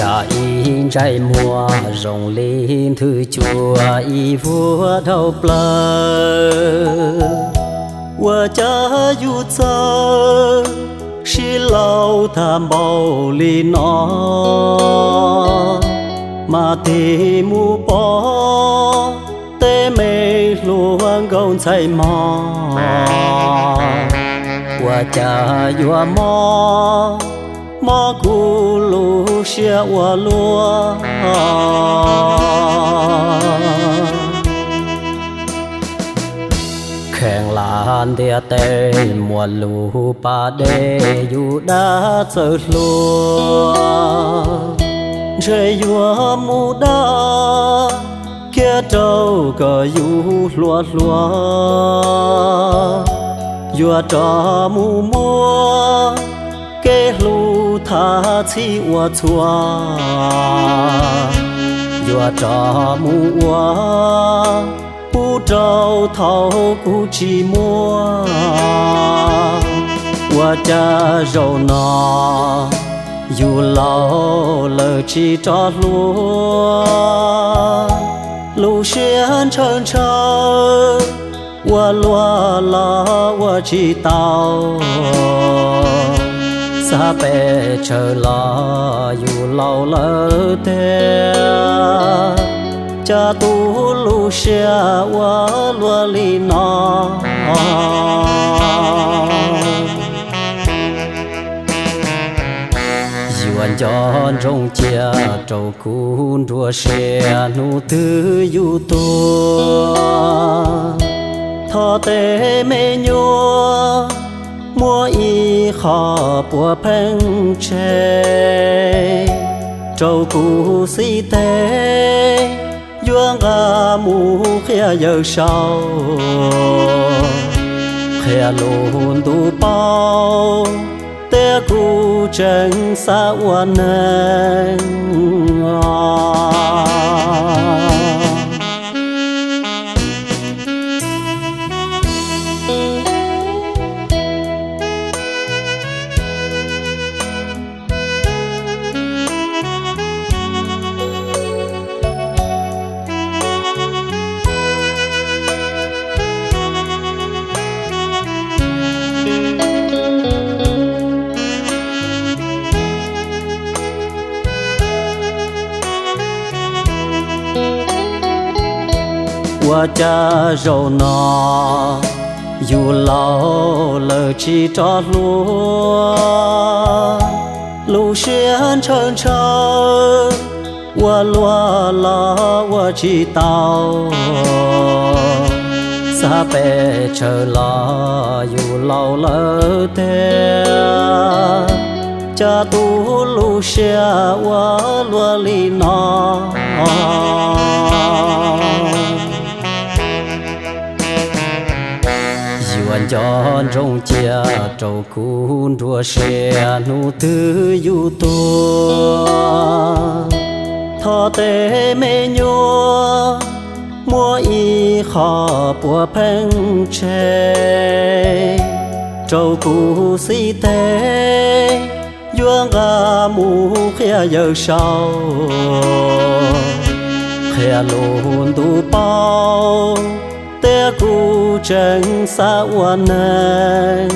cha in trái mùa rồng lên thư chùa y vua đầu plơ qua cha du cha shi lâu tham bao li nó mà thì mu bỏ tê mê luôn gông chạy mò qua cha yu mò mò cu lu xe wa lúa khen lan địa tê mùa lù ba đê dù đã chờ lúa trời yu mu đa kia trâu cờ dù lúa lúa yu trò mu mua kê lu tha chi wa chua yu cha mu wa bu thâu cu chi mua wa cha râu nọ yu lao lơ chi cha lúa lu xiên chân chân wa lúa la wa chi tao sa bè chờ lo, dù lao lỡ thế cha tu lu xe wa lúa li nó quan chọn trong chia trâu cún đua xe nu tư yu tua thọ tê mê nhua mua y khó bùa phân chê trâu cụ si tế dương à mu khía giờ sau khía lùn tu bao tế cụ chân 我家肉呢，有老了几着路，路线长长，我落了我知道，撒贝车了有老了的，家都路线我落里呢。Sa chọn trong chia trâu cún đua xe nu tư yu tua thọ tế mê nhua mua y khó bùa phèn chê. Trâu cú si tế yuan à mu khia giờ sau khia luôn tu tê cụ chẳng xa hoa nàng